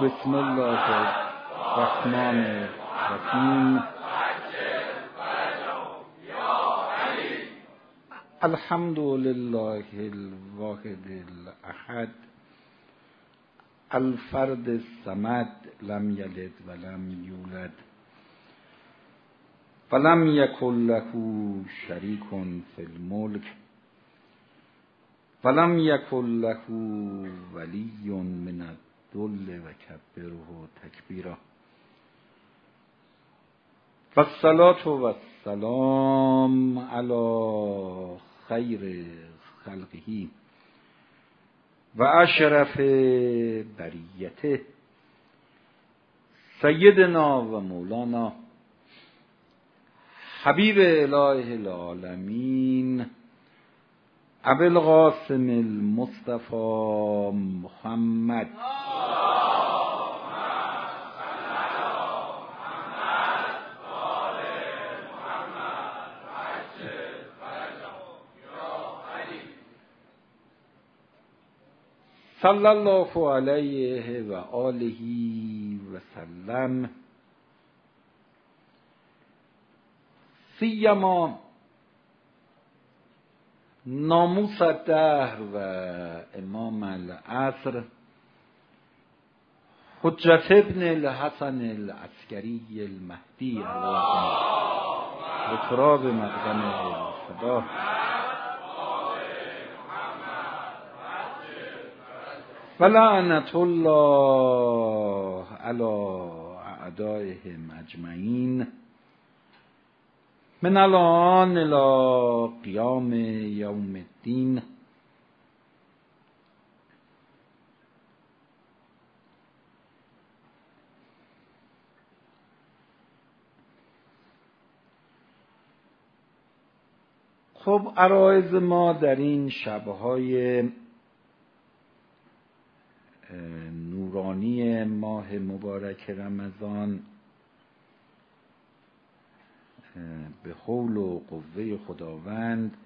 بسم الله الرحمن الرحیم. الحمد لله الواحد الاحد. الفرد الصمد لم یلد ولم یولد. ولم یکن له شریک فی الملک. ولم یکن له ولی من الذل و کبره تکبیرا و الصلاة و السلام علی خیر خلقه و اشرف بریته. سیدنا و مولانا حبیب اله العالمین أبي القاسم المصطفى محمد. صلى الله عليه وآله وسلم. سيما ناموس الدهر و امام العصر. حجت ابن الحسن العسکری المهدی تراب مقدم خدا ولعنت الله على اعدائهم اجمعین. من الان الى قیام یوم الدین. خب عرایز ما در این شبهای نورانی ماه مبارک رمضان به حول و قوه خداوند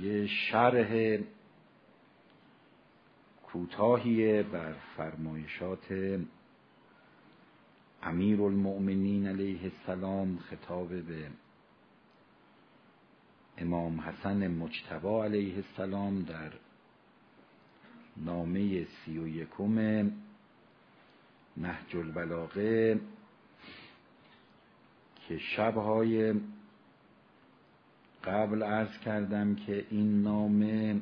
یه شرح کوتاهی بر فرمایشات امیر المؤمنین علیه السلام خطاب به امام حسن مجتبا علیه السلام در نامه سی و یکم نهج البلاغه. که شبهای قبل عرض کردم که این نامه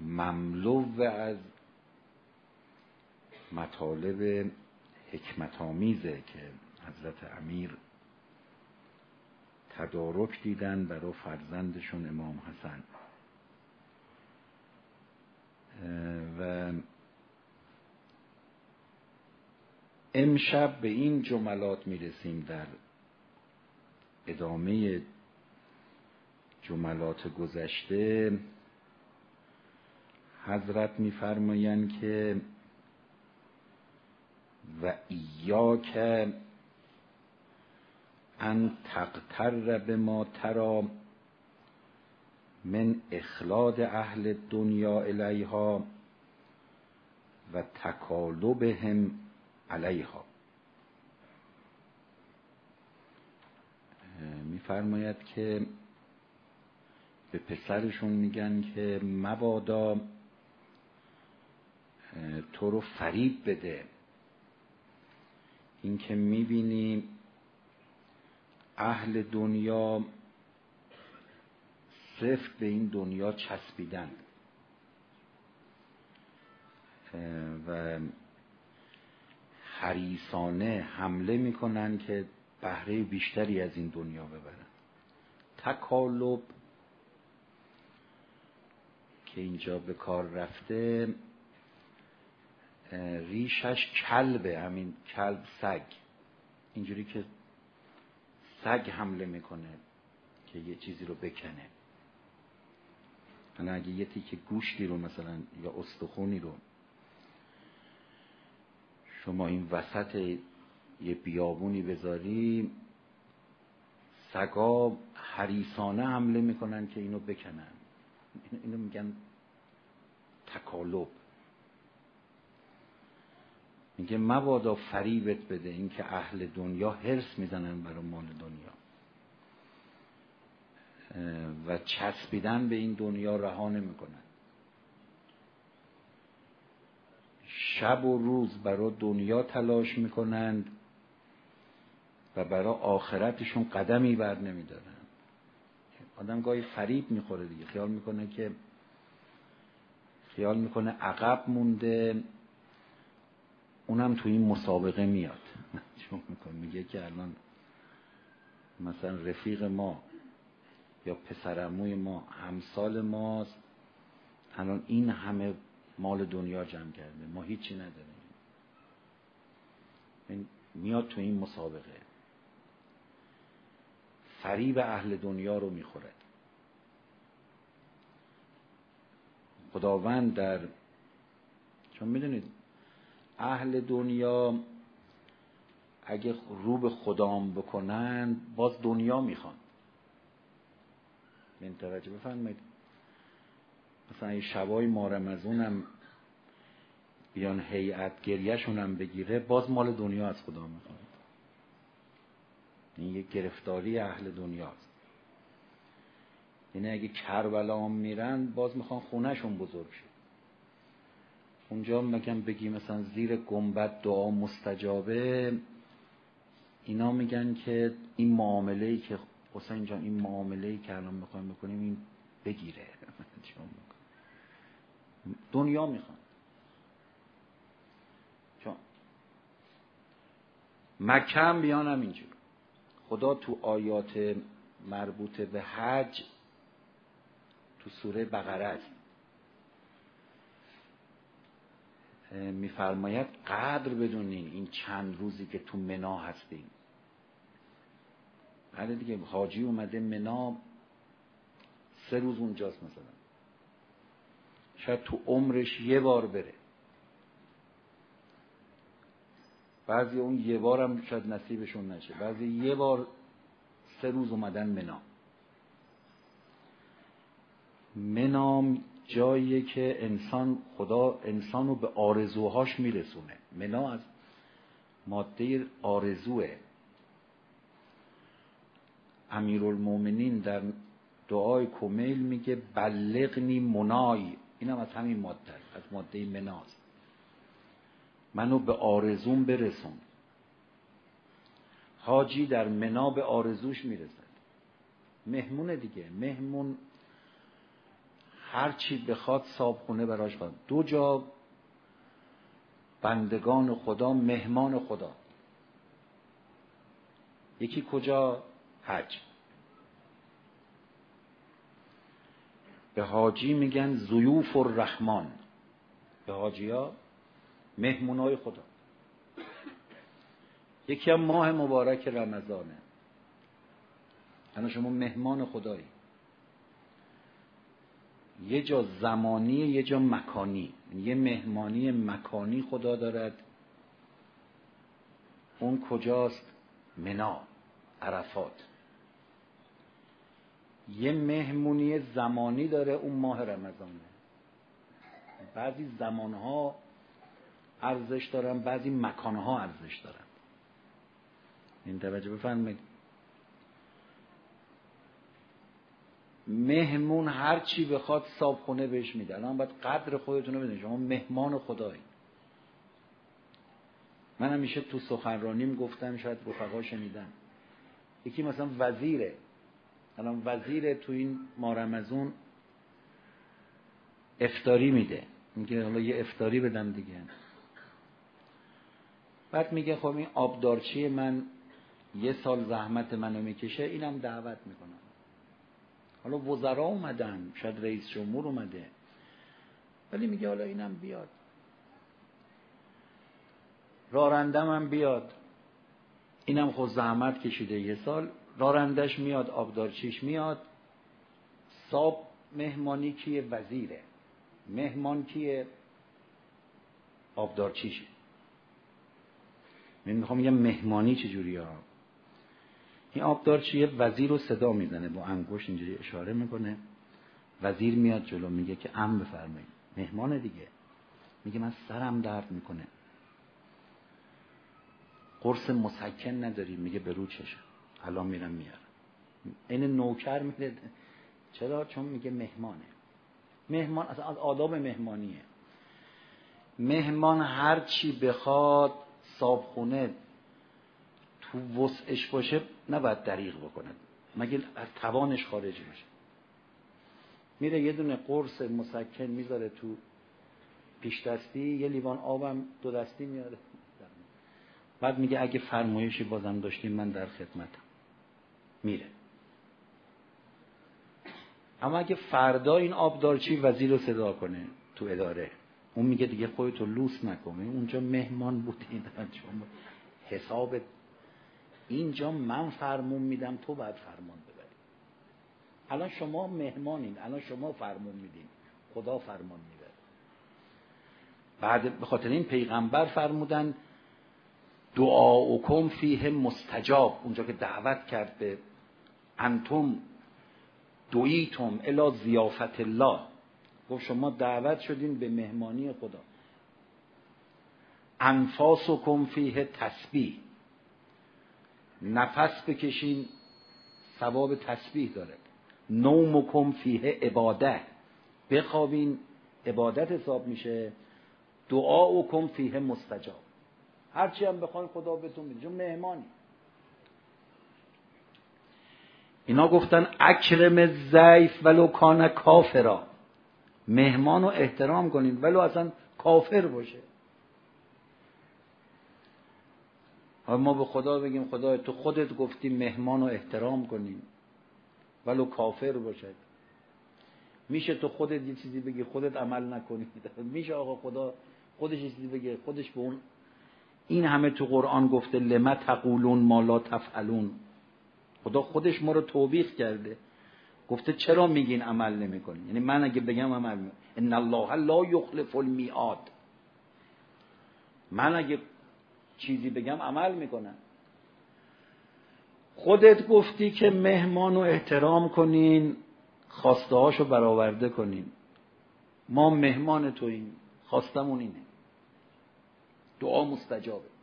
مملو از مطالب حکمت آمیزه که حضرت امیر تدارک دیدن برای فرزندشون امام حسن. و امشب به این جملات می‌رسیم در ادامه جملات گذشته. حضرت میفرمایند که و ایاک ان تقتر به ما ترا من اخلاد اهل دنیا الیها و تکالبهم علیها. میفرماید که به پسرشون میگن که مبادا تو رو فریب بده. اینکه می‌بینی اهل دنیا سفت به این دنیا چسبیدن. و حریسانه حمله می‌کنن که بهره بیشتری از این دنیا ببرن. تکالب که اینجا به کار رفته ریشش کلبه همین کلب سگ. اینجوری که سگ حمله می‌کنه که یه چیزی رو بکنه. اگه یه تیکه گوشتی رو مثلا یا استخونی رو شما این وسط یه بیابونی بذاری سگا حریسانه حمله می‌کنن که اینو بکنن. اینو میگن تکالب میگه مبادا فریبت بده اینکه اهل دنیا هرس می‌زنن برای مال دنیا. و چسبیدن به این دنیا رها نمی‌کنن. شب و روز برای دنیا تلاش می‌کنند و برای آخرتشون قدمی بر نمیدارن آدم گاهی فریب می‌خوره دیگه. خیال می‌کنه که خیال می‌کنه عقب مونده. اونم تو این مسابقه میاد. چون میگه که الان مثلا رفیق ما یا پسرموی ما همسال ماست. الان این همه مال دنیا جمع کرده. ما هیچی نداریم. میاد تو این مسابقه. فریب اهل دنیا رو می‌خوره. خداوند در چون می‌دونید اهل دنیا اگه رو به خدام بکنن باز دنیا می‌خوان. این توجه بفرمایید. مثلا این شبای مارمزونم بیان هیئت گریهشون هم بگیره باز مال دنیا از خدا می‌خوان این یک گرفتاری اهل دنیاست یعنی اگه کربلا میرن باز می‌خوان خونهشون بزرگ شه. اونجا مگم بگی مثلا زیر گنبد دعا مستجابه اینا میگن که این معامله ای که حسین جان این معامله ای که الان می‌خوایم بکنیم این بگیره. دنیا می‌خوان. چون مکه هم بیانم اینجور خدا تو آیات مربوط به حج تو سوره بقره است. میفرماید قدر بدونین این چند روزی که تو منا هستیم بله دیگه حاجی اومده منا سه روز اونجاست مثلا. شاید تو عمرش یه بار بره. بعضی اون یه بارم شاید نصیبشون نشه. بعضی یه بار سه روز اومدن منا منام جاییه که انسان خدا انسان رو به آرزوهاش میرسونه. منا از ماده آرزوه. امیرالمومنین در دعای کمیل میگه بلغنی منای. اینم از همین ماده از ماده مناست منو به آرزوم برسون. حاجی در منا به آرزوش می‌رسد. مهمون دیگه مهمون هر چی بخواد صابخونه براش خواهد دو جا بندگان خدا مهمان خدا. یکی کجا؟ حج. به حاجی میگن زیوف الرحمن. به حاجی ها مهمونای خدا. یکی هم ماه مبارک رمضانه. انا شما مهمان خدایی. یه جا زمانی یه جا مکانی. یه مهمانی مکانی خدا دارد. اون کجاست؟ منا عرفات. یه مهمونی زمانی داره اون ماه رمضانه بعضی زمانها ارزش دارن بعضی مکانها ارزش دارن. این توجه بفرمایید. مهمون هر چی بخواد صابخونه بهش میده. الان باید قدر خودتون رو بدونید. شما مهمان خدایی. من همیشه تو سخنرانیم گفتم شاید رفقا شنیدن. یکی مثلا وزیره. الان وزیر تو این مارمزون افتاری میده. میگه حالا یه افتاری بدم دیگه. بعد میگه خب این آبدارچی من یه سال زحمت منو می‌کشه اینم دعوت می‌کنم. حالا وزرا اومدن شاید رئیس جمهور اومده. ولی میگه حالا اینم بیاد. رارندم هم بیاد. اینم خود زحمت کشیده یه سال. رارندش میاد آبدارچیش میاد. صاب مهمانی کیه؟ وزیره. مهمان کیه؟ آبدارچیشه من می‌خوام یه مهمانی چجوری ها این آبدارچی وزیر رو صدا می‌زنه با انگوش اینجوری اشاره می‌کنه. وزیر میاد جلو میگه که ام بفرمایید. مهمان دیگه. میگه من سرم درد می‌کنه. قرص مسکن نداری میگه به رو چشم. الان میرم میارم. این نوکر میده چرا؟ چون میگه مهمانه. مهمان اصلا از آداب مهمانیه. مهمان هر چی بخواد صابخونه تو وسعش باشه نباید دریغ بکنه. مگه از توانش خارج میشه؟ میره یه دونه قرص مسکن می‌ذاره تو پیش دستی یه لیوان آبم دو دستی میاره. بعد میگه اگه فرمایشی بازم داشتیم من در خدمتم. میره. اما اگه فردا این آبدارچی وزیر رو صدا کنه تو اداره؟ اون میگه دیگه خودتو لوس نکنه اونجا مهمان بودی حساب اینجا من فرمون میدم تو باید فرمان ببری. الان شما مهمانین. الان شما فرمون میدین. خدا فرمان می‌بره بعد به خاطر این پیغمبر فرمودن دعاؤکم فیه مستجاب. اونجا که دعوت کرد به انتم دویتم الا زیافت الله. گفت شما دعوت شدین به مهمانی خدا. انفاسکم فیه تسبیح. نفس بکشین ثواب تسبیح داره. نومکم فیه عباده بخوابین عبادت حساب میشه. دعا فیه مستجاب. هرچی هم بخواین خدا بهتون میده چون مهمانی. اینا گفتن اکرم ضعیف ولو کان کافرا. مهمان رو احترام کنین ولو اصلا کافر باشه. ما به خدا بگیم خدا تو خودت گفتی مهمان رو احترام کنیم. ولو کافر باشد میشه تو خودت یه چیزی بگی خودت عمل نکنی. میشه آقا خدا خودش یه چیزی بگه خودش به اون. این همه تو قرآن گفته لما تقولون ما لا تفعلون. خدا خودش ما رو توبیخ کرده. گفته چرا میگین عمل نمی‌کنین یعنی من اگه بگم عمل. ان الله لا یخلف المیعاد. من اگه چیزی بگم عمل می‌کنم. خودت گفتی که مهمان رو احترام کنین خواسته هاشو برآورده کنین. ما مهمان توییم خواستمون اینه. دعا مستجابه.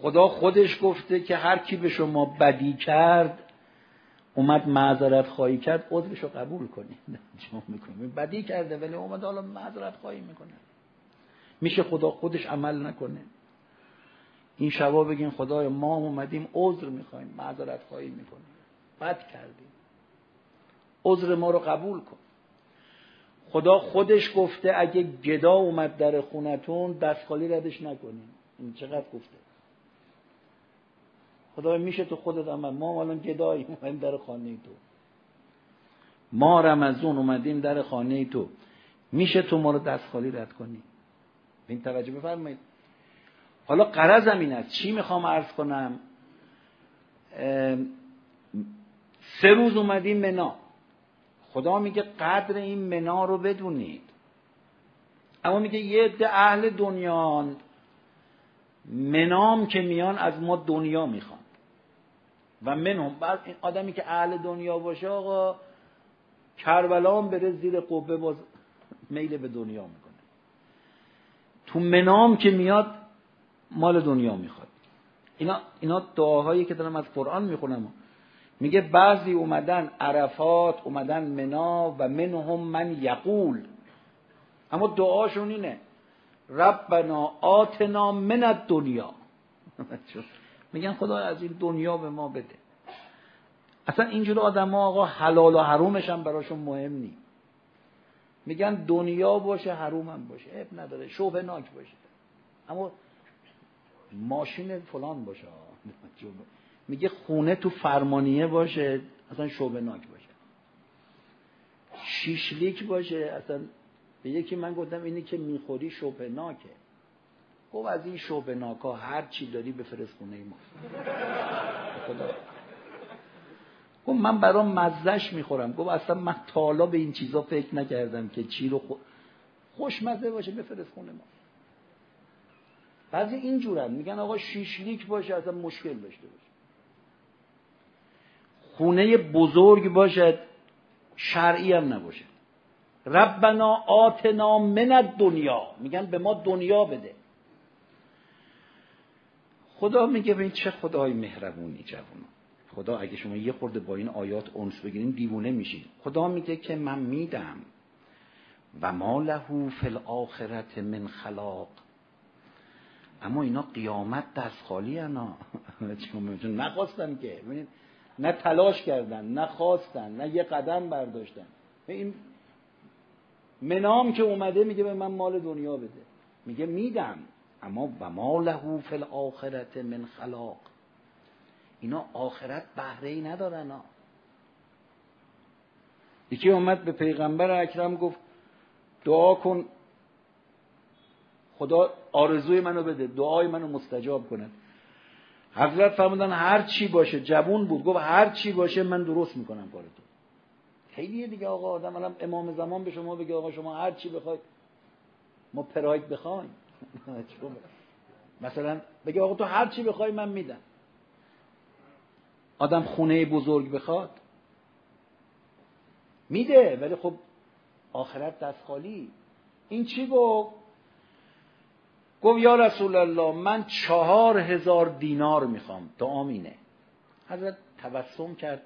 خدا خودش گفته که هر کی به شما بدی کرد اومد معذرت خواهی کرد عذرش رو قبول کنید بدی کرده ولی اومد حالا معذرت خواهی می‌کنه. میشه خدا خودش عمل نکنه. این شبا بگین خدای ما اومدیم عذر می‌خوایم معذرت خواهی می‌کنیم. بد کردیم. عذر ما رو قبول کن. خدا خودش گفته اگه گدا اومد در خونتون دست خالی ردش نکنیم. این چقدر گفته؟ خدا میشه تو خودت عمل ما الان گدایی اومدیم در خانه تو. ما رمزون اومدیم در خانه تو. میشه تو ما رو دست خالی رد کنی. این توجه بفرمایید. حالا قرضم این است. چی می‌خوام عرض کنم؟ سه روز اومدیم منا. خدا میگه قدر این منا رو بدونید. اما میگه یه عده اهل دنیان منام که میان از ما دنیا می‌خوان. و منهم بعد این آدمی که اهل دنیا باشه آقا کربلا هم بره زیر قبه باز میل به دنیا می‌کنه. تو منام که میاد مال دنیا می‌خواد. اینا اینا دعاهایی که دارم از قرآن می‌خونم. میگه بعضی اومدن عرفات اومدن منا و منهم من یقول. اما دعاشون اینه. ربنا آتنا من دنیا میگن خدا از این دنیا به ما بده. اصلا اینجور آدم آقا حلال و حرومش هم براشون مهم نی. میگن دنیا باشه حروم هم باشه. اب نداره شوه ناک باشه. اما ماشین فلان باشه. میگه خونه تو فرمانیه باشه اصلا شوبه ناک باشه. شیشلیک باشه اصلا به یکی من گفتم اینی که می‌خوری شوبه ناکه. گفت از این شوبه ناکا هر چی داری بفرست خونه ما خدا. گفت من برام مزش می‌خورم. گفت اصلا من تالا به این چیزا فکر نکردم که چی رو خو... خوشمزه باشه بفرست خونه ما. بعضی اینجورن. میگن آقا شیشلیک باشه اصلا مشکل داشته باشه. خونه بزرگ باشد شرعی هم نباشه. ربنا آتنا من دنیا میگن به ما دنیا بده. خدا میگه به این چه خدای مهربونی جوون خدا اگه شما یه خورده با این آیات اونس بگیرین دیوونه میشید خدا میگه که من میدم. و ما له فی الاخرت من خلاق. اما اینا قیامت دست خالی انا نخواستن که. نه تلاش کردن نه خواستن نه یه قدم برداشتن. این منام که اومده میگه به من مال دنیا بده. میگه میدم. اما و ما له فی الاخرت من خلاق. اینا آخرت بهره ای ندارن ها. یکی اومد به پیغمبر اکرم گفت دعا کن خدا آرزوی منو بده دعای منو مستجاب کند حضرت فرمودن هر چی باشه جوون بود گفت هر چی باشه من درست می‌کنم کارتون خیلی دیگه آقا آدم الان امام زمان به شما بگه آقا شما هر چی بخواید ما پراید بخوایم. مثلا بگه آقا تو هر چی بخوای من میدم. آدم خونه بزرگ بخواد میده ولی خب آخرت دست خالی. این چی گفت؟ گفت یا رسول الله من چهار هزار دینار می‌خوام. دعام اینه حضرت تبسم کرد.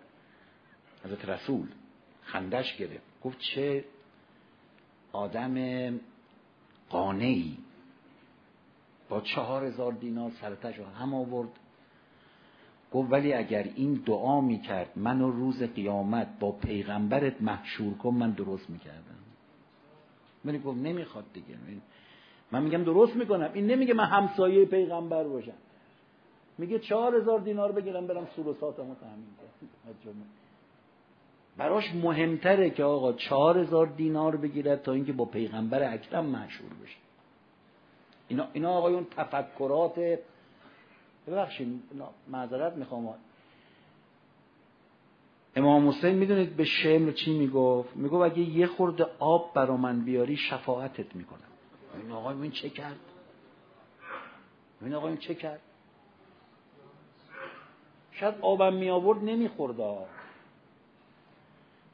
حضرت رسول خندش گرفت. گفت چه آدم قانعی. با چهار هزار دینار سرتش رو هم آورد. گفت ولی اگر این دعا می‌کرد منو روز قیامت با پیغمبرت محشور کن من درست می‌کردم. من گفت نمی‌خواد دیگه. من میگم درست می‌کنم. این نمیگه من همسایه پیغمبر باشم. میگه چهار هزار دینار بگیرم برم سلوساتمو تامین کنم. براش مهمتره که آقا چهار هزار دینار بگیرد تا اینکه با پیغمبر اکرم مشهور بشه. اینا, اینا آقایون تفکرات ببخشید معذرت می‌خوام. امام حسین می‌دونید به شمر چی می‌گفت؟ می‌گفت اگه یه خورده آب برا من بیاری شفاعتت می‌کنم. این آقای چه کرد؟ این آقای چه کرد؟ شاید آبم می آورد نمی‌خورد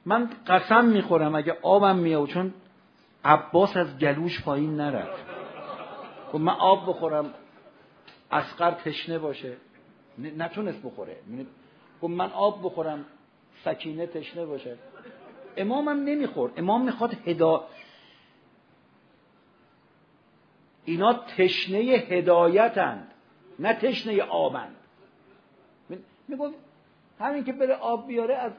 من قسم می‌خورم اگه آبم می آورد چون عباس از گلوش پایین نرفت. خب من آب بخورم اسقر تشنه باشه. نتونست بخوره. خب من آب بخورم سکینه تشنه باشه. امامم نمی‌خورد. امام می‌خواد هدا اینا تشنه هدایتند نه تشنه آبند. می‌گفت همین که بره آب بیاره از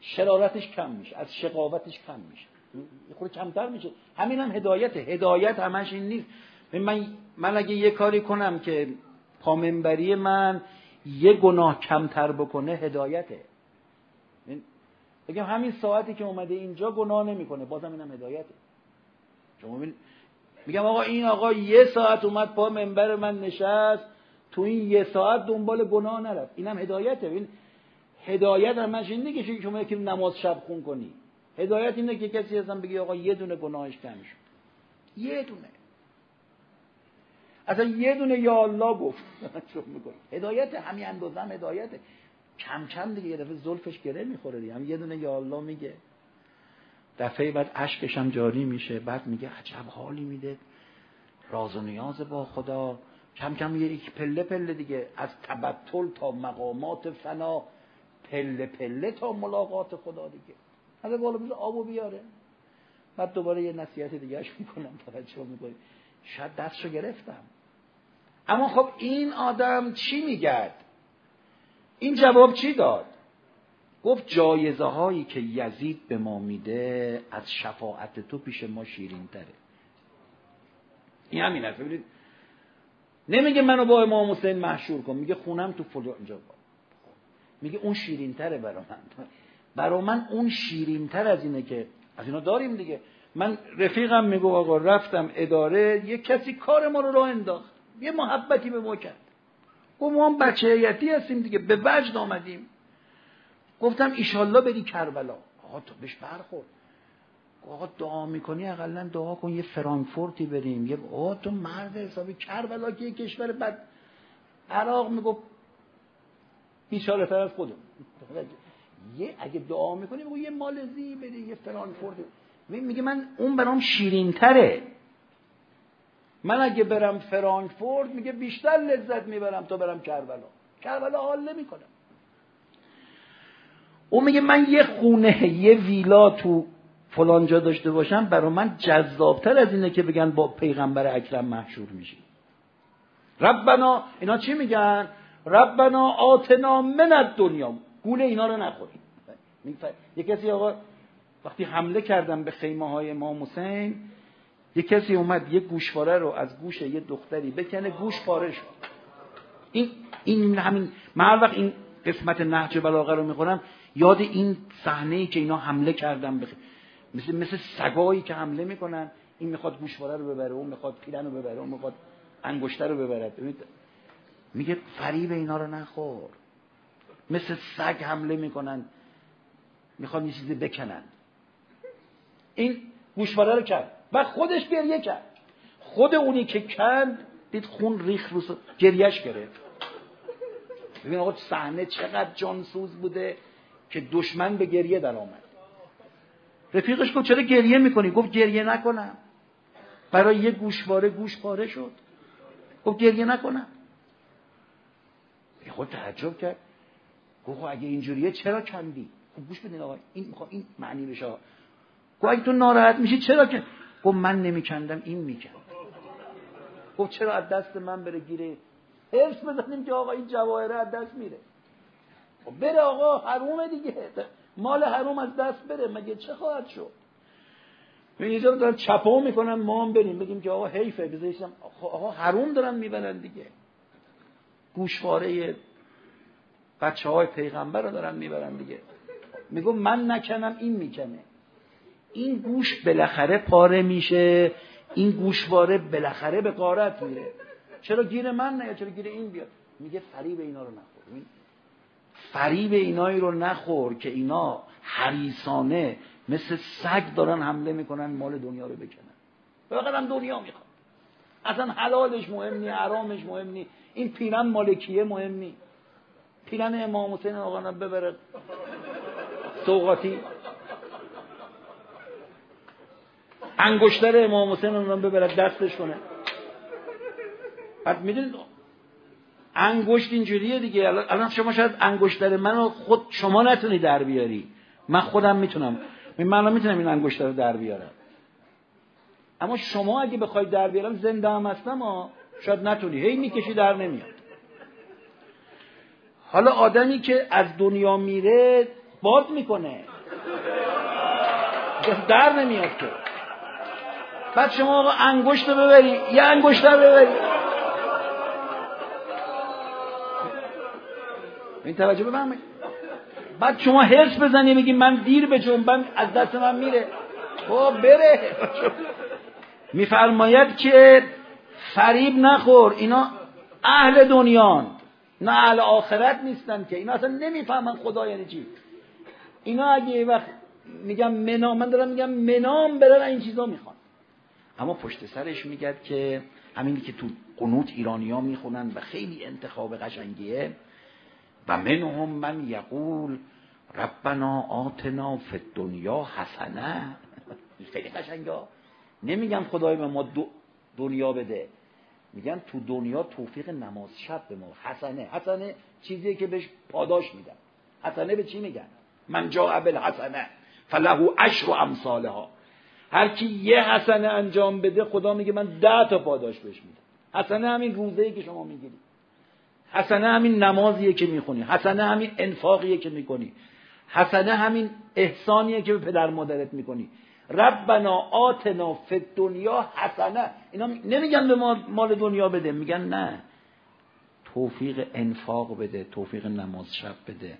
شرارتش کم میشه از شقاوتش کم میشه. خود کمتر میشه. همین هم هدایت هدایت همش این نیست. من, من اگه یه کاری کنم که پامنبری من یه گناه کمتر بکنه هدایته. بگم همین ساعتی که اومده اینجا گناه نمی‌کنه. بازم اینم هدایته. شما میگم آقا این آقا یه ساعت اومد پا منبر من نشست تو این یه ساعت دنبال گناه نرفت. اینم هدایته. این هدایت هم این که شما که نماز شب خون کنی. هدایت اینه که کسی ازم بگی آقا یه دونه گناهش کم شد. یه دونه. اصلا یه دونه یا الله گفت. هدایت همین اندازه هم هدایته. کم کم دیگه یه دفعه زلفش گره می‌خوره دیگه. هم یه دونه یا الله میگه. دفعه بعد اشکش هم جاری میشه. بعد میگه عجب حالی میده. راز و نیاز با خدا. کم کم یه یک پله پله دیگه. از تبتل تا مقامات فنا. پله پله تا ملاقات خدا دیگه. حالا بالا بیزه آبو بیاره. بعد دوباره یه نصیحت دیگه اش می‌کنم توجه می‌کنی. شاید دستشو گرفتم. اما خب این آدم چی میگرد؟ این جواب چی داد؟ گفت جایزه هایی که یزید به ما میده از شفاعت تو پیش ما شیرین تره این همین هست ببینید نمیگه منو با امام حسین محشور کن میگه خونم تو فلان اینجا میگه اون شیرین تره برا من. برا من اون شیرین تر از اینه که از اینا داریم دیگه. من رفیقم میگو آقا رفتم اداره یه کسی کار ما رو راه انداخت. یه محبتی به ما کرد. گفت ما هم بچه هستیم دیگه به وجد آمدیم. گفتم ایشالله بری کربلا. آقا تو بهش برخورد. آقا دعا می‌کنی اقلا دعا کن یه فرانکفورتی بریم. یه آقا تو مرد حسابی کربلا که یه کشور بعد عراق می‌گفت بیچاره تر از خودم یه اگه دعا می‌کنی بگو یه مالزی بده یه فرانکفورت میگه من اون برام شیرین تره من اگه برم فرانکفورت میگه بیشتر لذت می‌برم تا برم کربلا. کربلا حال نمی‌کنم او میگه من یه خونه یه ویلا تو فلان جا داشته باشم برای من جذابتر از اینه که بگن با پیغمبر اکرم محشور میشی. ربنا اینا چی میگن؟ ربنا آتنا من دنیا گول اینا رو نخورید یه کسی آقا وقتی حمله کردن به خیمه های امام حسین یه کسی اومد یه گوشواره رو از گوش یه دختری بکنه گوش پاره شد. این این همین من وقت این قسمت نهج بلاغه رو می‌خورم یاد این صحنه ای که اینا حمله کردن بخ... مثل مثل سگایی که حمله می‌کنن این می‌خواد گوشواره رو ببره اون می‌خواد پیرن رو ببره اون می‌خواد انگشتر رو ببره. میگه فریب اینا رو نخور. مثل سگ حمله می‌کنن می‌خواد یه چیزی بکنن این گوشواره رو کرد. و خودش گریه کرد. خود اونی که کند دید خون ریخ رو گریهش گرفت. ببین آقا صحنه چقدر جانسوز بوده که دشمن به گریه در آمد. رفیقش گفت چرا گریه می‌کنی؟ گفت گریه نکنم. برای یه گوشواره گوش پاره شد. گفت گریه نکنم. خود تعجب کرد. گفت اگه اینجوریه چرا کندی؟ خب گوش بدین آقا این می‌خوام این معنی بشه گفت اگه تو ناراحت میشی چرا که گفت من نمیکندم این می‌کند گفت چرا از دست من بره گیره؟ حرس بزنیم که آقا این جواهره از دست میره. خب بره آقا حرومه دیگه. مال حروم از دست بره مگه چه خواهد شد؟ اینجا دارن چپا می‌کنن ما هم بریم. بگیم که آقا حیفه بذاریم. آقا حروم دارن می‌برن دیگه. گوشواره بچه های پیغمبر رو دارن می‌برن دیگه. میگم من نکنم این می‌کنه. این گوش بالاخره پاره میشه. این گوشواره بالاخره به قارت میره. چرا گیر من نه چرا گیر این بیاد؟ میگه فریب اینا رو نخور. فریب اینایی رو نخور که اینا حریسانه مثل سگ دارن حمله می‌کنن مال دنیا رو بکنن. فقط دنیا می‌خواد. اصلا حلالش مهم نی حرامش مهم نی این پیرن مالکیه مهم نی پیرن امام حسین آقا ببره. سوقاتی انگشتر امام حسین رو ببرد دستش کنه. بعد می‌دونید انگشت اینجوریه دیگه. الان شما شاید انگشتر منو خود شما نتونی در بیاری. من خودم می‌تونم. من می‌تونم این انگشتر رو در بیارم. اما شما اگه بخوای در بیارم زنده هم هستم شاید نتونی. هی می‌کشی در نمیاد. حالا آدمی که از دنیا میره باد می‌کنه. در نمیاد که. بعد شما آقا انگشت رو ببری یه انگشت رو ببری. این توجه بفرمایید. بعد شما حرس بزنی بگی من دیر به جنبم از دست من میره. خب بره. میفرماید که فریب نخور اینا اهل دنیان. نه اهل آخرت نیستن که. اینا اصلا نمی‌فهمن خدا یعنی چی. اینا اگه یه وقت میگم منام من دارم میگم منام برن این چیزا می‌خوان. اما پشت سرش میگد که همینی که تو قنوت ایرانی ها می‌خونن و خیلی انتخاب قشنگیه. و منهم من یقول ربنا آتنا فی دنیا حسنه. خیلی قشنگه نمیگم خدای به ما دنیا بده. میگن تو دنیا توفیق نماز شب به ما. حسنه. حسنه چیزیه که بهش پاداش میدن. حسنه به چی میگن؟ من جا حسنه فله عشر امثالها. هر کی یه حسنه انجام بده خدا میگه من ده تا پاداش بهش میدم. حسنه همین روزه که شما می‌گیری. حسنه همین نمازیه که می‌خونی. حسنه همین انفاقیه که می‌کنی. حسنه همین احسانیه که به پدر مادرت می‌کنی. ربنا آتنا فی دنیا حسنه. اینا نمیگن به ما مال دنیا بده میگن نه. توفیق انفاق بده توفیق نماز شب بده.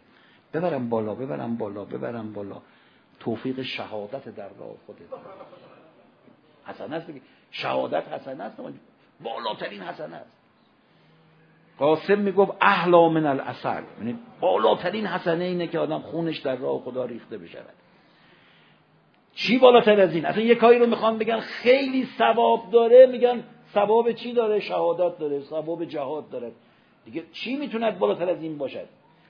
ببرم بالا ببرم بالا ببرم بالا. توفیق شهادت در راه خودت. حسنه است شهادت حسنه است بالاترین حسنه است. قاسم می‌گفت احلا من الاصل یعنی بالاترین حسنه اینه که آدم خونش در راه خدا ریخته بشود. چی بالاتر از این؟ اصلا یه کاری رو می‌خوام بگن خیلی ثواب داره میگن ثواب چی داره؟ شهادت داره ثواب جهاد داره. دیگه چی می‌توند بالاتر از این باشد؟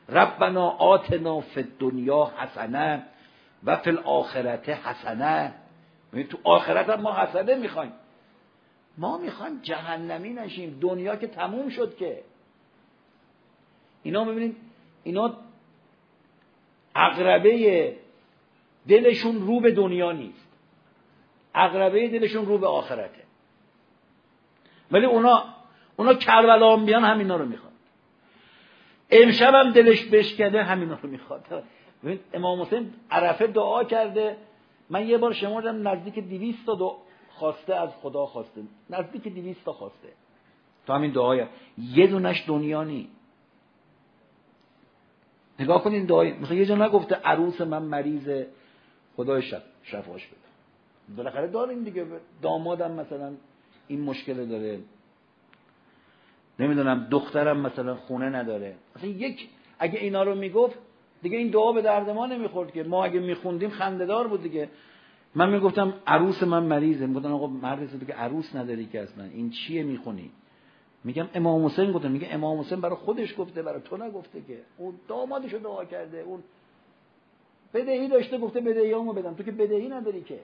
ربنا آتنا فی الدنیا حسنه و فی الاخرت حسنه. تو آخرت هم ما حسنه می‌خوایم. ما می‌خوایم جهنمی نشیم. دنیا که تموم شد که. اینا ببینید اینا اقربه دلشون رو به دنیا نیست. اقربه دلشون رو به آخرته. ولی اونا اونا کربلا بیان همینا رو می‌خواد امشب هم دلش بشکده همینا رو می‌خواد. امام حسین عرفه دعا کرده. من یه بار شمردم نزدیک دیویست تا دعا خواسته از خدا خواسته. نزدیک دیویست تا خواسته. تو همین دعای. یه دونش دنیا نی. نگاه کنین دعای. مثلا یه جا نگفته عروس من مریضه. خدای شب شفاش بده. بالاخره داریم دیگه. دامادم مثلا این مشکل داره. نمی‌دونم دخترم مثلا خونه نداره. مثلا یک اگه اینا رو می‌گفت دیگه این دعا به درد ما نمی‌خورد که ما اگه میخوندیم خندهدار بود دیگه. من می‌گفتم عروس من مریضه. می‌گفتن آقا مرد که عروس نداری که اصلا. این چیه می‌خونی؟ میگم امام حسین گفتم میگه امام حسین برای خودش گفته برای تو نگفته که. اون دامادشو دعا کرده. اون بدهی داشته گفته بدهیامو بدم. تو که بدهی نداری که.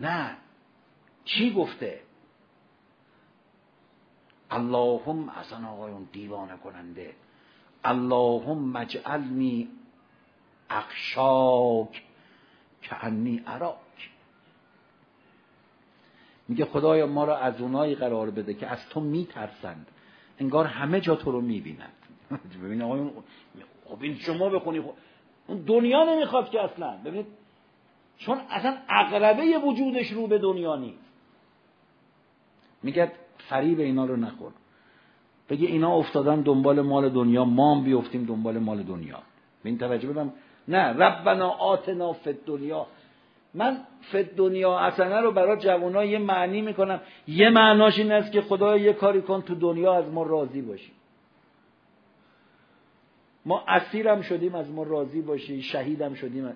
نه. چی گفته؟ اللهم اصلا آقایون دیوانه کننده. اللهم اجعلنی اخشاک که انی اراک. میگه خدایا ما را از اونایی قرار بده که از تو میترسند. انگار همه جا تو رو می‌بینند. ببین آقایون خب این شما بخونی خب اون دنیا نمی‌خواد که اصلا. ببینید چون اصلا اقربه وجودش رو به دنیا نیست. میگه فریب اینا رو نخور. بگه اینا افتادن دنبال مال دنیا ما هم بیفتیم دنبال مال دنیا. این توجه بدم نه ربنا آتنا فی دنیا من فی دنیا اصلا رو برای جوانها یه معنی می‌کنم. یه معناش این است که خدا یه کاری کن تو دنیا از ما راضی باشی. ما اسیرم شدیم از ما راضی باشی شهیدم شدیم.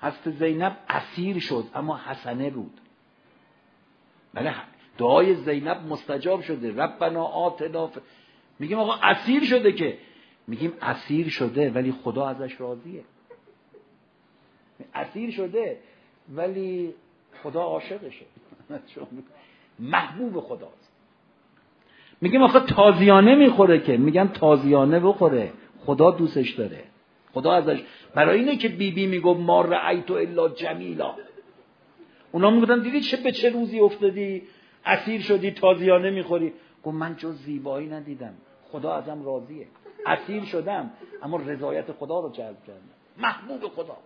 هست زینب اسیر شد اما حسنه رود بله دعای زینب مستجاب شده. ربنا آتنا. میگیم آقا اسیر شده که. میگیم اسیر شده ولی خدا ازش راضیه. اسیر شده ولی خدا عاشقشه. محبوب خداست. میگیم آخه تازیانه می‌خوره که. میگن تازیانه بخوره. خدا دوستش داره. خدا ازش. برای اینه که بیبی بی میگو ما رأیت الا جمیلا. اونا می‌گفتن دیدی چه به چه روزی افتادی؟ اسیر شدی تازیانه می‌خوری. گفت من جز زیبایی ندیدم. خدا ازم راضیه. اسیر شدم اما رضایت خدا رو جلب کردم. محبوب خدا.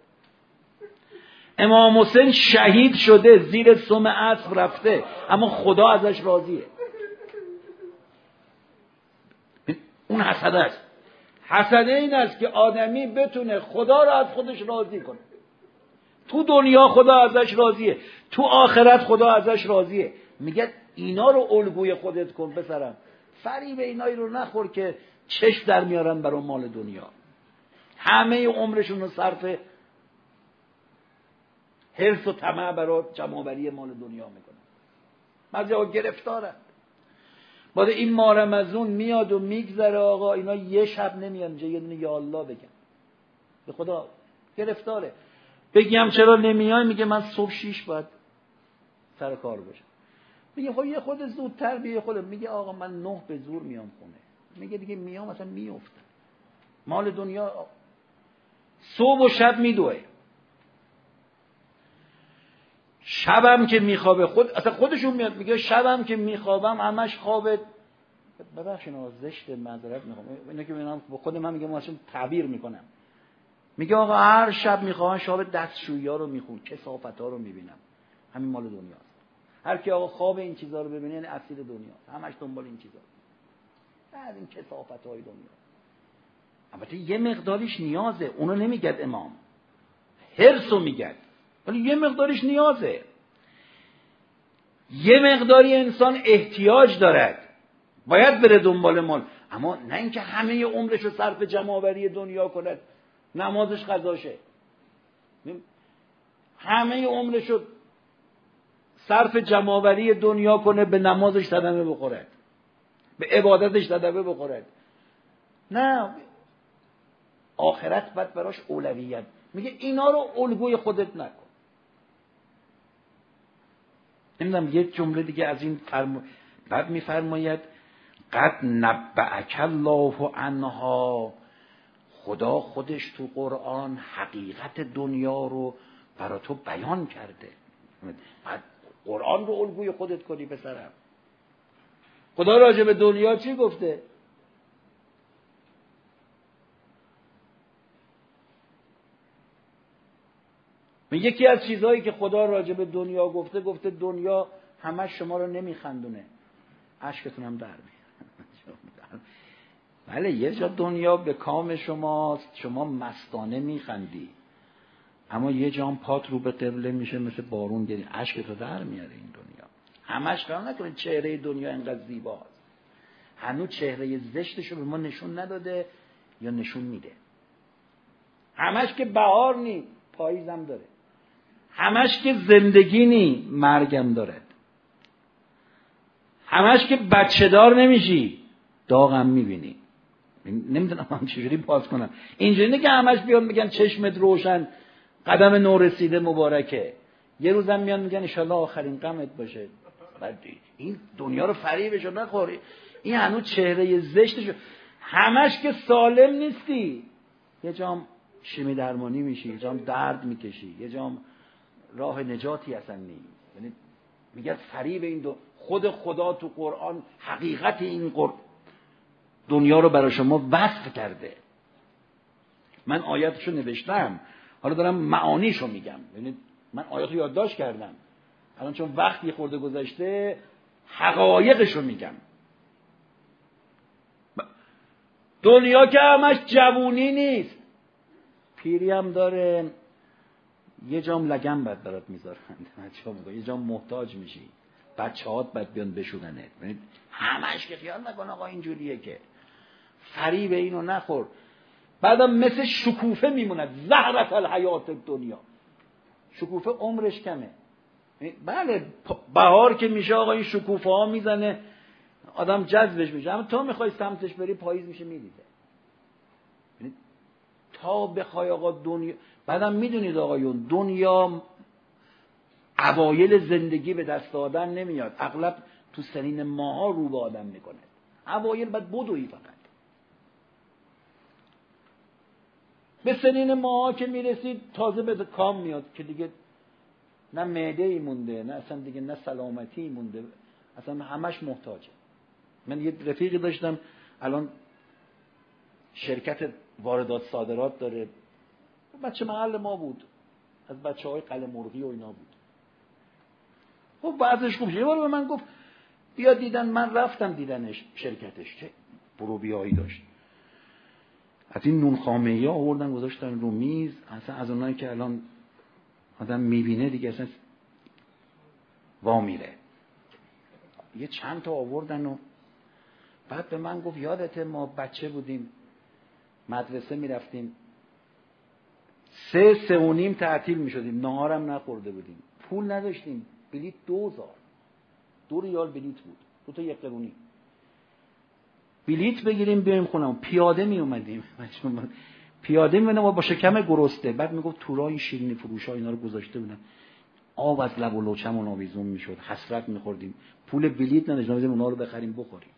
امام حسین شهید شده زیر سم اسب رفته اما خدا ازش راضیه. اون حسده است. حسده این است که آدمی بتونه خدا را از خودش راضی کنه. تو دنیا خدا ازش راضیه تو آخرت خدا ازش راضیه. میگه اینا رو الگوی خودت کن بسرم فریب اینایی رو نخور که چشم در میارن برای مال دنیا. همه عمرشون رو صرف حرس و طمع برای جمعآوری مال دنیا می‌کنن. بعضی گرفتارن. بعد این مارمزون میاد و میگذره آقا. اینا یه شب نمیان اینجا یه دونه یا الله بگن. به خدا گرفتاره. بگیم چرا نمیای؟ میگه من صبح شیش باید سر کار باشم. میگه خب یه خود زودتر بیه خود میگه آقا من نه به زور میام خونه. میگه دیگه میام مثلا میفتم مال دنیا صبح و شب میدوه. شبم که میخوابه خود اصلا خودشون میاد میگه شبم که میخوابم همش خوابه. ببخشید زشت معذرت می‌خوام. اینا که میگم خود من میگم ماشین تعبیر می‌کنم. میگه آقا هر شب می‌خوام شاب دستشویی ها رو میخون کسافت ها رو می‌بینم. همین مال دنیاست. هر کی آقا خواب این چیزا رو ببینه یعنی اسیر دنیا همش دنبال این چیزا. بعد این کسافت های دنیا. البته یه مقداریش نیازه. اونو نمیگد امام. هرسو میگد ولی یه مقداریش نیازه. یه مقداری انسان احتیاج دارد. باید بره دنبال مال. اما نه اینکه همه عمرش رو صرف جمعآوری دنیا کند. نمازش قضاشه. همه عمرش رو صرف جمعآوری دنیا کنه به نمازش صدمه بخورد. به عبادتش صدمه بخورد. نه. آخرت باید براش اولویت. میگه اینا رو الگوی خودت نکن. نمی‌دونم یه جمله دیگه از این فرم... بعد میفرماید قد نبعک الله عنها. خدا خودش تو قرآن حقیقت دنیا رو برا تو بیان کرده. بعد قرآن رو الگوی خودت کنی پسرم. خدا راجع به دنیا چی گفته؟ یکی از چیزهایی که خدا راجع به دنیا گفته گفته دنیا همه شما رو نمیخندونه. اشکتون هم در میاد. بله یه جا دنیا به کام شماست شما مستانه میخندی. اما یه جام پات رو به قبله میشه مثل بارون گری. اشکتو در میاره این دنیا. همش کار نکنید چهره دنیا اینقدر زیباست. هنوز چهره زشتش رو به ما نشون نداده یا نشون میده. همش که بهار نی پاییزم داره. همش که زندگی نی مرگم دارد همش که بچه دار نمیشی داغم می‌بینی. نمی‌دونم هم چجوری باز کنم. اینجوری نه که همش بیان میگن چشمت روشن قدم نو رسیده مبارکه. یه روزم میان میگن انشالله آخرین قمت باشه. این دنیا رو فریبش نخوری. این هنوز چهره زشتش همش که سالم نیستی. یه جام شیمی درمانی میشی یه جام درد می‌کشی یه جام راه نجاتی اصلا نیست. یعنی میگه فریب این دو خود خدا تو قرآن حقیقت این قر... دنیا رو برای شما وصف کرده. من آیاتشو نوشتم. حالا دارم معانیشو میگم. یعنی من آیاتو یادداشت کردم. الان چون وقتی خورده گذشته حقایقشو میگم. دنیا که همش جوونی نیست. پیری هم داره. یه جام لگم بد برات می‌ذارن. یه جام محتاج میشی. بچه هات باید بیان بشوننت. یعنی همش که خیال نکن آقا اینجوریه که. فریب اینو نخور. بعدم مثل شکوفه میموند زهرت الحیات دنیا شکوفه عمرش کمه. بله بهار که میشه آقا این شکوفه ها می‌زنه. آدم جذبش میشه. اما تا می‌خوای سمتش بری پاییز میشه میریزه یعنی تا بخوای آقا دنیا بعدم می‌دونید آقایون دنیا اوایل زندگی به دست آدم نمیاد. اغلب تو سنین ماها رو به آدم می‌کنه. اوایل باید بدوی فقط. به سنین ماها که می‌رسید تازه به کام میاد که دیگه نه معده ای مونده نه اصلا دیگه نه سلامتی مونده. اصلا همش محتاجه. من یه رفیقی داشتم الان شرکت واردات صادرات داره. بچه محل ما بود. از بچه های قلم مرغی و اینا بود. خب بعضش خوب یه بار به من گفت بیا دیدن من رفتم دیدنش شرکتش چه بروبیایی داشت. از این نون خامه آوردن گذاشتن رو میز. اصلا از اونایی که الان آدم می‌بینه دیگه اصلا وا میره. یه چند تا آوردن و بعد به من گفت یادته ما بچه بودیم. مدرسه می‌رفتیم. سه سه و نیم تعطیل می‌شدیم. نهارم نخورده بودیم. پول نداشتیم. بلیت دوزار دو ریال بلیت بود. دو تا یک قرونی. بلیت بگیریم بیایم خونم پیاده می اومدیم پیاده می با شکم گرسته بعد می‌گفت تورای شیرینی فروش ها اینا رو گذاشته بودن. آب از لب و لوچمون آویزون می‌شد. حسرت میخوردیم. پول بلیت نداشتیم. اونا رو بخریم بخوریم.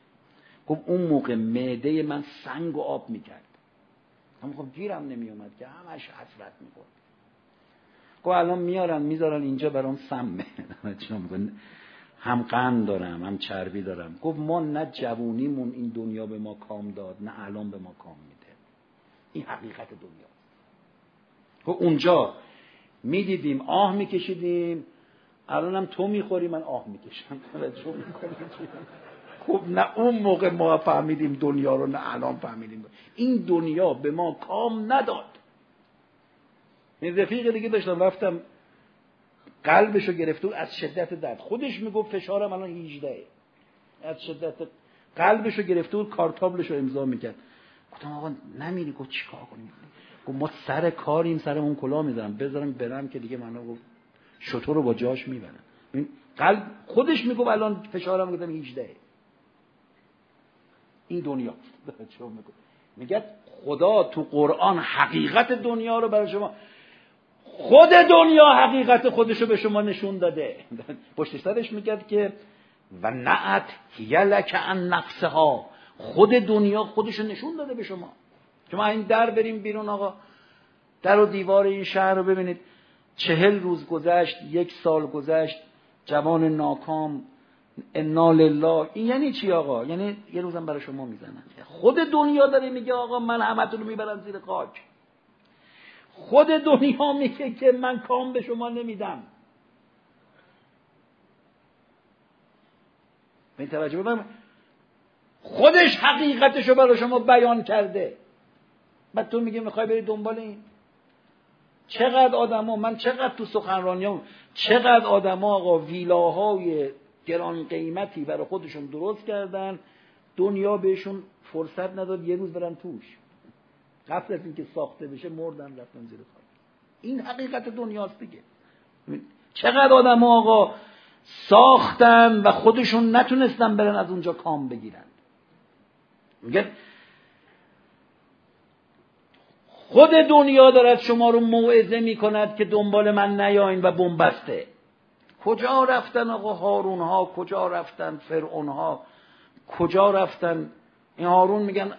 گفت اون موقع معده من سنگ و آب می‌کرد. اما خب گیرم نمیومد که همش حسرت می‌خورد. گفت الان میارن می‌ذارن اینجا برام سمه. هم قند دارم هم چربی دارم. گفت ما نه جوونیمون این دنیا به ما کام داد نه الان به ما کام میده. این حقیقت دنیا خب اونجا می‌دیدیم آه میکشیدیم. الانم تو می‌خوری من آه می‌کشم. خب نه اون موقع ما فهمیدیم دنیا رو نه الان فهمیدیم. این دنیا به ما کام نداد. این رفیق دیگه داشتم رفتم قلبش رو گرفته از شدت درد. خودش می‌گفت فشارم الان 18 از شدت قلبش رو گرفته بود کارتابلش رو امضا می‌کرد. گفتم آقا نمیری گفت چیکار کنیم؟ گفت ما سر کاریم سر اون کلا می‌ذارم. بذارم برم که دیگه منو گفت شطور رو با جاش می‌برم. قلب خودش می‌گفت الان فشارم گفتم 18 این دنیا. میگه خدا تو قرآن حقیقت دنیا رو برای شما خود دنیا حقیقت خودشو به شما نشون داده. پشت سرش میگه که و نعت یلک ان نفسها. خود دنیا خودشو نشون داده به شما. شما این در بریم بیرون آقا. در و دیوار این شهر رو ببینید. چهل روز گذشت یک سال گذشت جوان ناکام انا لله این یعنی چی آقا؟ یعنی یه روزم برای شما می‌زنن خود دنیا داره میگه آقا من همتون رو می‌برم زیر خاک. خود دنیا میگه که من کام به شما نمیدم. به توجه بکنم خودش حقیقتش رو برای شما بیان کرده. بعد تو میگه می‌خوای بری دنبال این؟ چقدر آدما من چقدر تو سخنرانیام؟ چقدر آدما آقا ویلاهای گران قیمتی برای خودشون درست کردن دنیا بهشون فرصت نداد یه روز برن توش قبل از اینکه ساخته بشه مردن رفتن زیر خاک این حقیقت دنیاست دیگه. چقدر آدم آقا ساختن و خودشون نتونستن برن از اونجا کام بگیرن. میگه خود دنیا دارد شما رو موعظه می‌کند که دنبال من نیاین و بنبسته. کجا رفتن آقا هارون ها کجا رفتن فرعون ها کجا رفتن؟ این هارون میگن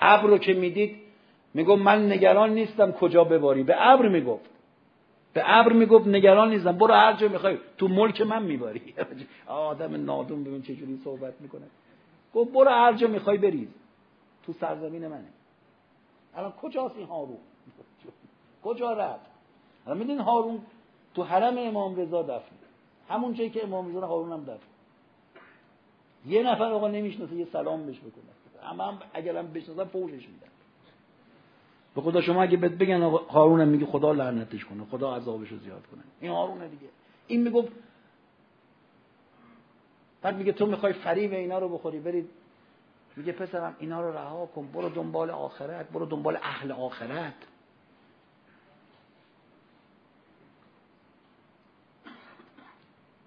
ابر رو که می‌دید می‌گفت من نگران نیستم کجا بباری. به ابر می‌گفت. به ابر می‌گفت نگران نیستم. برو هر جا می‌خوای. تو ملک من میباری. آدم نادون ببین چجوری صحبت می‌کنه. گفت برو هر جا می‌خوای بریز. تو سرزمین منه الان کجاست این هارون؟ کجا رفت؟ الان میدین هارون تو حرم امام رضا دفن. همون جایی که امام رضا هارون هم دفن. یه نفر آقا نمی‌شناسه یه سلام بهش بکنه. اما هم اگرم بشناسه فوشش میدن به خدا شما اگه بهت بگن هارون میگه خدا لعنتش کنه خدا عذابش رو زیاد کنه. این هارونه دیگه. این می‌گفت بعد میگه تو می‌خوای فریب اینا رو بخوری برید میگه پسرم اینا رو رها کن برو دنبال آخرت برو دنبال اهل آخرت.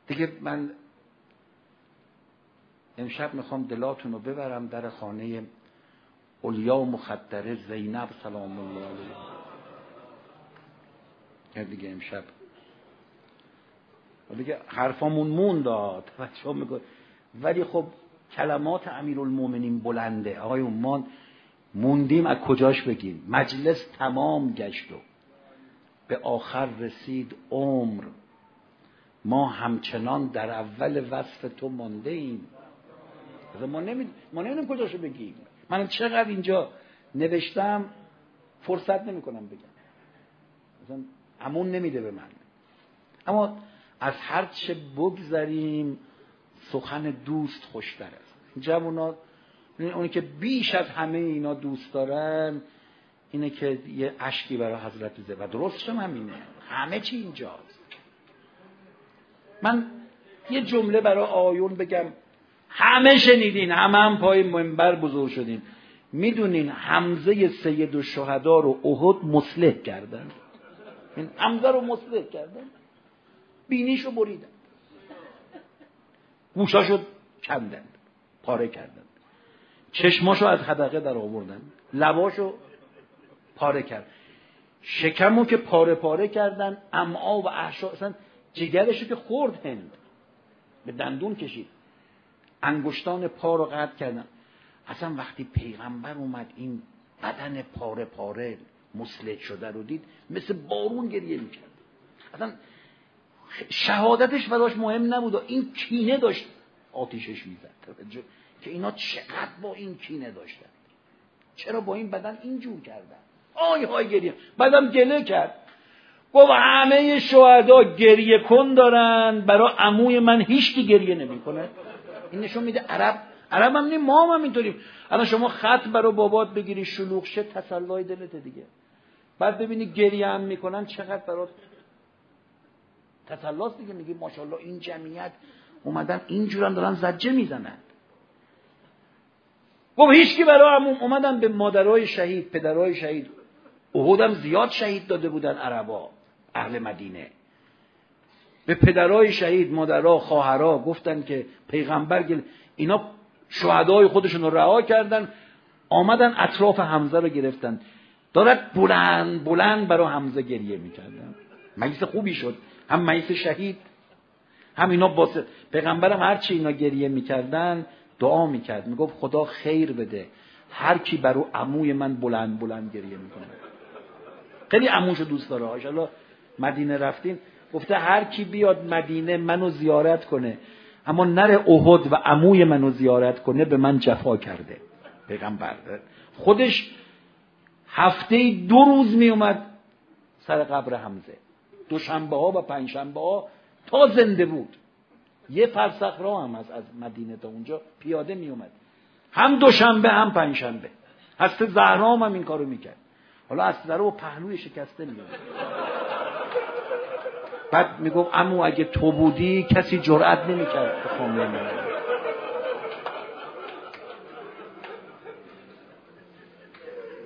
دیگه من امشب می‌خوام دلاتون رو ببرم در خانه اولیا مخدره زینب سلام الله علیه. دیگه امشب. دیگه حرفامون مون داد. ولی خب کلمات امیرالمومنین بلنده. آقای ما موندیم از کجاش بگیم؟ مجلس تمام گشت و به آخر رسید عمر. ما همچنان در اول وصف تو مانده ایم. ما نمی ما کجاشو بگیم. من چقدر اینجا نوشتم فرصت نمی‌کنم بگم. مثلا امون نمیده به من. اما از هر چه بگذریم سخن دوست خوشتر است. جوونا اونی که بیش از همه اینا دوست دارن اینه که یه اشکی برای حضرت زه و درست هم همینه. همه چی اینجاست. من یه جمله برای آیون بگم. همه شنیدین همه هم پای منبر بزرگ شدین. می‌دونین حمزه سید و شهدا رو احد مسلح کردن؟ این حمزه رو مسلح کردن؟ بینیشو بریدن. گوشاشو کندن پاره کردن. چشماشو از حدقه در آوردن لباشو پاره کرد. شکمو که پاره پاره کردن اما و احشا اصلا جگرشو که خورد هند. به دندون کشید. انگشتان پا رو قطع کردن. اصلا وقتی پیغمبر اومد این بدن پاره پاره مسلط شده رو دید مثل بارون گریه می‌کرد. اصلا شهادتش براش مهم نبود و این کینه داشت. آتیشش می‌زد. که اینا چقدر با این کینه داشتن؟ چرا با این بدن اینجور کردن؟ آی های گریه. بعدم گله کرد. گفت همه شهدا گریه کن دارن. برای عموی من هیچکی گریه نمی‌کنه. این نشون میده عرب عرب هم نیم ما هم اینطوریم الان شما خط برای بابات بگیری شلوغ شه تسلای دلت دیگه. بعد ببینی گریه هم می‌کنن چقدر برات تسلاس دیگه. میگی ماشاءالله این جمعیت اومدن اینجورن دارن زجه می‌زنن. گفت هیچکی برای عموم اومدن به مادرای شهید پدرای شهید. احودم زیاد شهید داده بودن عربا. اهل مدینه. به پدرای شهید مادرها خواهرها گفتن که پیغمبر گل اینا شهدای خودشون رو رها کردن آمدن اطراف حمزه رو گرفتن. دارد بلند بلند برای حمزه گریه می‌کردن. مجلس خوبی شد. هم مجلس شهید هم اینا باسه پیغمبرم هرچی اینا گریه می‌کردن دعا می‌کرد. می‌گفت خدا خیر بده. هر کی برو عموی من بلند بلند گریه می‌کنه. خیلی عموشو دوست داره. حالا مدینه رفتین گفته هر کی بیاد مدینه منو زیارت کنه اما نره احد و عموی منو زیارت کنه به من جفا کرده. پیغمبر خودش هفته دو روز می اومد سر قبر حمزه. دوشنبه ها و پنجشنبه ها تا زنده بود. یه فرسخ را هم از, از مدینه تا اونجا پیاده می اومد. هم دوشنبه هم پنجشنبه. هست زهرام هم این کارو می‌کرد. حالا از و پهلوی شکسته می اومد بعد می‌گفت امو اگه تو بودی کسی جرأت نمی‌کرد به خامه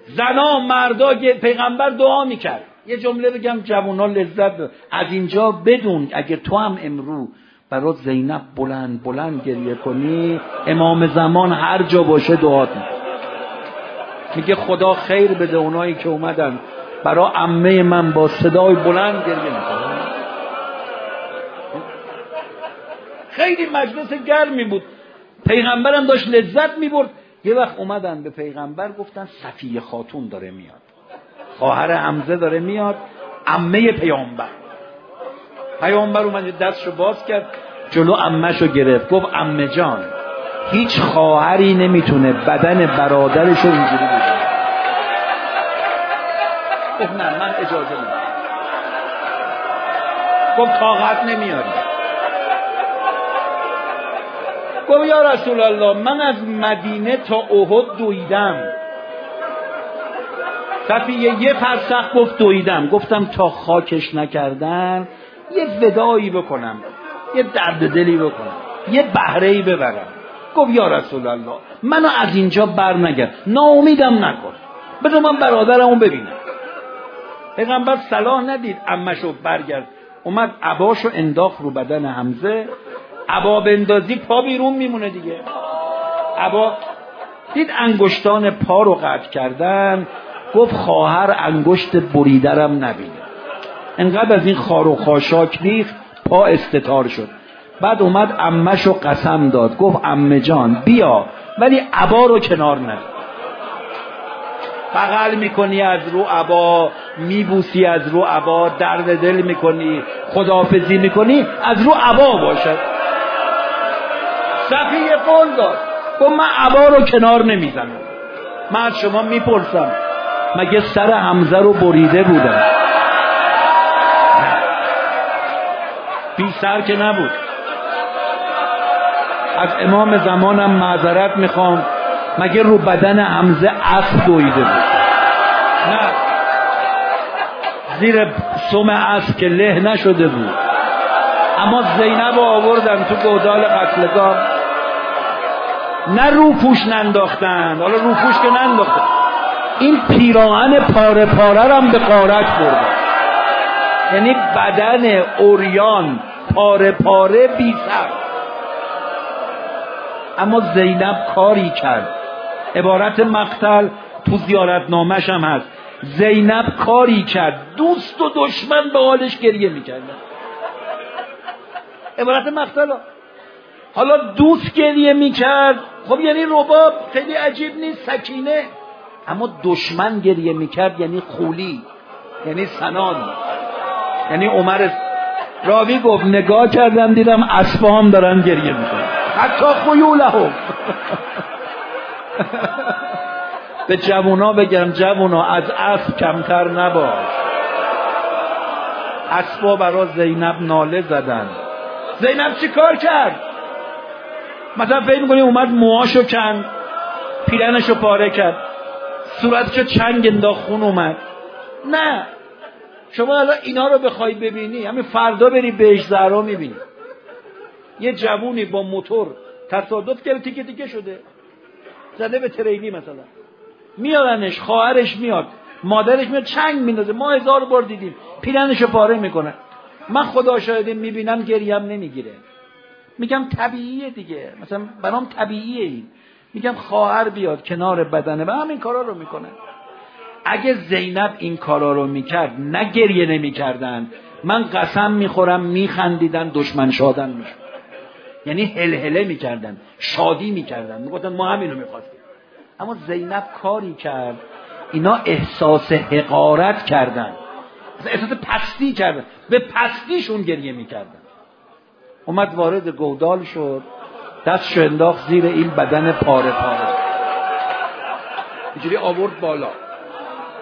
زنا مردا پیغمبر دعا می‌کرد. یه جمله بگم جوونا لذت از اینجا بدون اگه تو هم امرو برات زینب بلند بلند گریه کنی امام زمان هر جا باشه دعا میگه خدا خیر بده اونایی که اومدن. برا عمه من با صدای بلند گریه می‌کنن خیلی مجلس گرمی بود. پیغمبرم داشت لذت می‌برد یه وقت اومدن به پیغمبر گفتن صفیه خاتون داره میاد. خواهر حمزه داره میاد. عمه پیامبر. پیامبر اومد دستشو باز کرد جلو امهشو گرفت. گفت امه جان هیچ خواهری نمی‌تونه بدن برادرشو اینجوری بزنه گفت نه من اجازه نمیدم گفت طاقت نمیاری. گفت یا رسول الله من از مدینه تا احد دویدم. صفیه یه فرسخ گفت دویدم. گفتم تا خاکش نکردن یه ودایی بکنم یه درد دلی بکنم یه بهره ای ببرم. گفت یا رسول الله منو از اینجا بر نگرد ناامیدم نکن. بذار من برادرمو ببینم. پیغمبر صلاح ندید امشو برگرد. اومد عباشو انداخت رو بدن حمزه. عبا بندازی پا بیرون میمونه دیگه. عبا دید انگشتان پا رو قطع کردن گفت خواهر انگشت بریدرم نبینه. انقدر از این خار و خاشاک ریخت پا استتار شد. بعد اومد امش و قسم داد. گفت امه جان بیا ولی عبا رو کنار نه بغل می‌کنی از رو عبا میبوسی از رو عبا درد دل می‌کنی خدافزی می‌کنی از رو عبا باشد. صفیه قول داد. گفت من عبا رو کنار نمی‌زنم. من از شما می‌پرسم. مگه سر حمزه رو بریده بودم؟ بی سر که نبود. از امام زمانم معذرت می‌خوام. مگه رو بدن حمزه اسب دویده بود؟ نه. زیر سم اسب که له نشده بود. اما زینب آوردن تو گودال قتلگاه. نه رو پوش ننداختن. حالا رو پوش که ننداختن. این پیراهن پاره پاره هم به قارت برده یعنی بدن اوریان پاره پاره بی اما زینب کاری کرد. عبارت مقتل تو زیارت نامش هم هست. زینب کاری کرد. دوست و دشمن به حالش گریه می‌کردن. عبارت مقتل. حالا دوست گریه می‌کرد. خب یعنی رباب خیلی عجیب نیست سکینه. اما دشمن گریه می‌کرد یعنی خولی یعنی سنان. یعنی عمر راوی گفت نگاه کردم دیدم اسبام دارن گریه می‌کنن. حتی خیولهم به جوونا بگم جوونا از اسب کمتر نباش. اسبا برا زینب ناله زدن. زینب چی کار کرد؟ مثلا فکر می‌کنی اومد موهاشو کند پیرنشو پاره کرد صورتشو چنگ انداخت خون اومد. نه شما الان اینا رو بخوای ببینی همین فردا بری بهش زهرا می‌بینی. یه جوونی با موتور تصادف کرده تیکه تیکه شده. زده به تریلی مثلا. میارنش خواهرش میاد مادرش میاد چنگ میندازه. ما هزار بار دیدیم پیرنشو پاره می‌کنه. من خدا شاهده می‌بینم گریم نمی‌گیره. میگم طبیعیه دیگه. مثلا برام طبیعیه این. میگم خواهر بیاد کنار بدنه و همین کارا رو می‌کنه. اگه زینب این کارا رو می‌کرد نه گریه نمی‌کردن. من قسم می‌خورم میخندیدن دشمن شادن می‌شد. یعنی هلهله می‌کردن شادی می‌کردن. می‌گفتن ما همینو می‌خواستیم. اما زینب کاری کرد. اینا احساس حقارت کردن. احساس پستی کردن. به پستیشون گریه می‌کردن. اومد وارد گودال شد. دست انداخت زیر این بدن پاره پاره. اینجوری آورد بالا.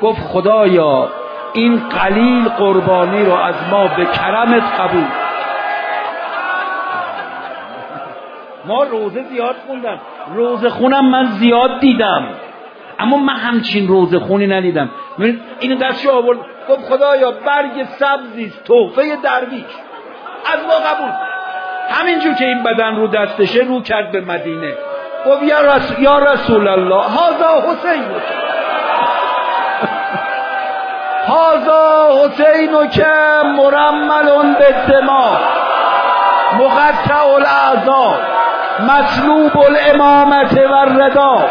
گفت خدایا این قلیل قربانی رو از ما به کرمت قبول. ما روزه زیاد خوندم. روزه خونم من زیاد دیدم. اما من همچین روزه خونی ندیدم. اینو دستشو آورد. گفت خدایا برگ سبزی تحفه درویش. از ما قبول. همینجور که این بدن رو دستشه رو کرد به مدینه. گفت یا رسول, یا رسول الله هازا حسین. هازا حسین که مرمل به دماغ مقطع الاعضا مطلوب الامامت و ردا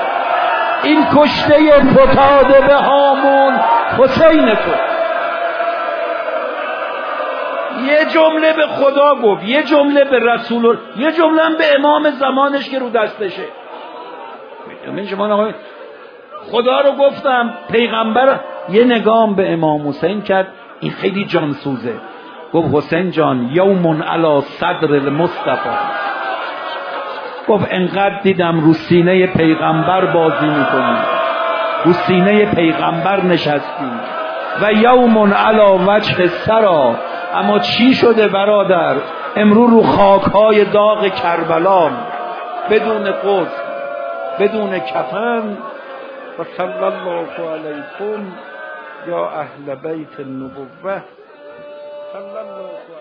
این کشته فتاده به هامون حسین تو. یه جمله به خدا گفت یه جمله به رسول یه جمله به امام زمانش که رو دستشه. شما خدا رو گفتم پیغمبر یه نگام به امام حسین کرد این خیلی جانسوزه گفت حسین جان یومون علا صدر المصطفى گفت انقدر دیدم رو سینه پیغمبر بازی می‌کنی. رو سینه پیغمبر نشستی. و یوم علا وجه سرا. اما چی شده برادر؟ امرو رو خاکهای داغ کربلا بدون قدس بدون کفن و صلی الله علیکم یا اهل بیت النبوه صلی الله